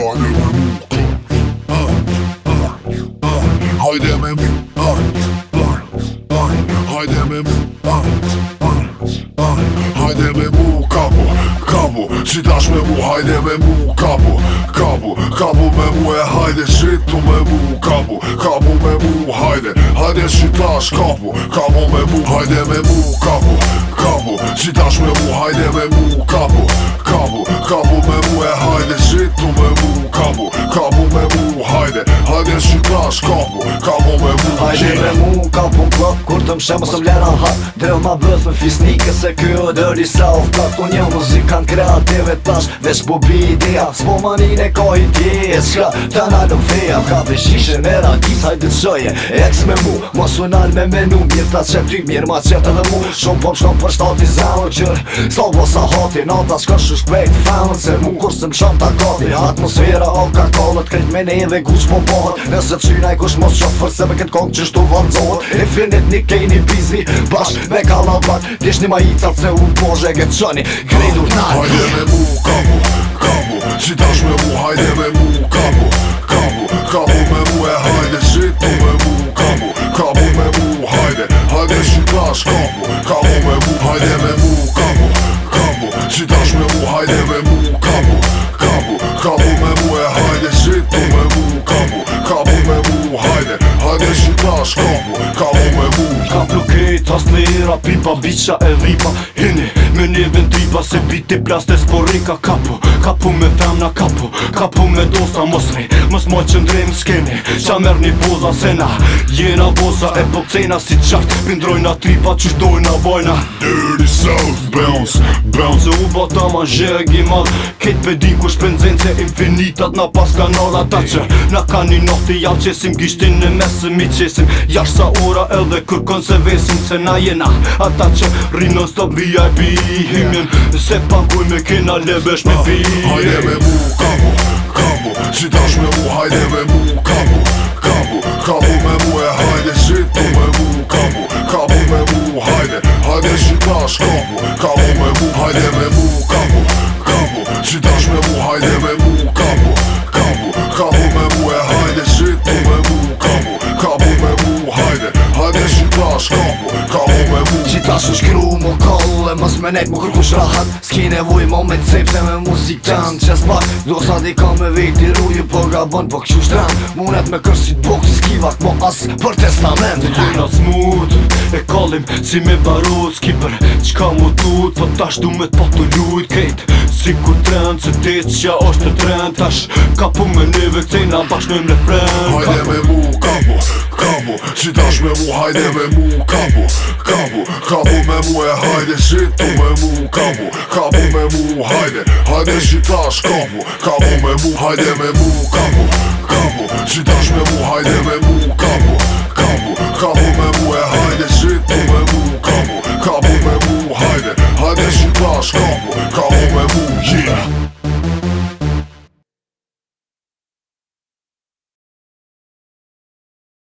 Haydemem. Haydemem. Haydemem. Hajdeme kabu, kabu Czy dasz memu hajdeme mu kabu, kabu Kabu memu e hajde shit tu memu kabu Kabu memu hajde Hajde si tash kapu Kapu me bu, hajde me bu Kapu, kapu Si tash me bu, hajde me bu Kapu, kapu Kapu me bu e hajde Si tu me bu Kapu, kapu me bu Hajde, hajde si tash kapu Kapu me bu Hajde me bu Kapu në klok Kur të më ose mlera ha Dhe ma bëth me fisnike Se kjo e dëri sa u fkat Unë muzikant kreative tash Vesh bubi idea Spo manin e kohi tjes Shka të nalëm feja Kapi shishe me radis Hajde të shoje Ex me mu, mos u nal me menu Mjë ta që ty mirë ma që të dhe mu Shumë pëm shkom për shtati zero qër Sto vo sa hati, na ta s'ka shush kvejt Fanë se mu kur së më shumë ta kati Atmosfera o ka kallët Krejt me ne dhe gus po bohët Nëse të syna i kush mos shumë se Me këtë kongë që shtu vërdojt E finit një kej një bizni Bash me kalabat Gjesh një majicat se u bozhe Gjesh një kredur tani Ma jë me mu k hajde me mu kabu kabu si dash me mu hajde me mu kabu kabu kabu me mu e hajde si tu me mu kabu kabu me mu hajde hajde si dash kabu kabu me mu kabu kret as nera pipa bicha e ripa Një even tripa se biti plaste spori ka kapu Kapu me femna kapu Kapu me dosa mosri Mës ndrej më s'keni Qa mer një boza sena Jena boza e po cena si qart Pindrojna tripa qyshdojna vojna Dirty South bounce Bounce e u bata ma zhe e gimal Ket pedin ku shpenzen se infinitat Na pas kanal ata që Na ka një nofti jam qesim Gishtin në mesëm i qesim Jash sa ora edhe kërkon se vesim Se na jena ata që rinon stop VIP I humb se pagoj me këna lëbësh me vi oj e me buka kamo shitaj me u hajde me buka kamo kamo hau me u hajde shit me buka me u hajde hajde shiko aşk kamo me u hajde me buka kamo shitaj me u hajde me buka kamo kamo hau me u hajde shit me buka kamo me u hajde me u hajde hajde me buka kamo kamo me u hajde me buka kamo me u hajde me u hajde me buka kamo shitaj me me buka hajde hajde hajde shiko aşk kamo me u hajde me buka kamo shitaj me mos me nejt më kërku shrahat S'ki nevoj më me cip se me muzik të në qes pak Do sa di ka me veti ruju po gabon bën po këqy shtran Munet me kërsi t'bok si skivak po as për testament Të ty në smut e kalim si me barut S'ki për qka mu dut po tash du me t'pa të ljujt Kejt si ku trend se ti qa është të trend Tash ka pu me nive këtë i nga bashkojmë le Hajde me buka kapu Si tash me mu hajde me mu kapu Kapu, kapu me mu e hajde Si tu me mu kapu Kapu me mu hajde Hajde si tash kapu Kapu me mu hajde me mu kapu Kapu, si tash me mu hajde me mu me mu e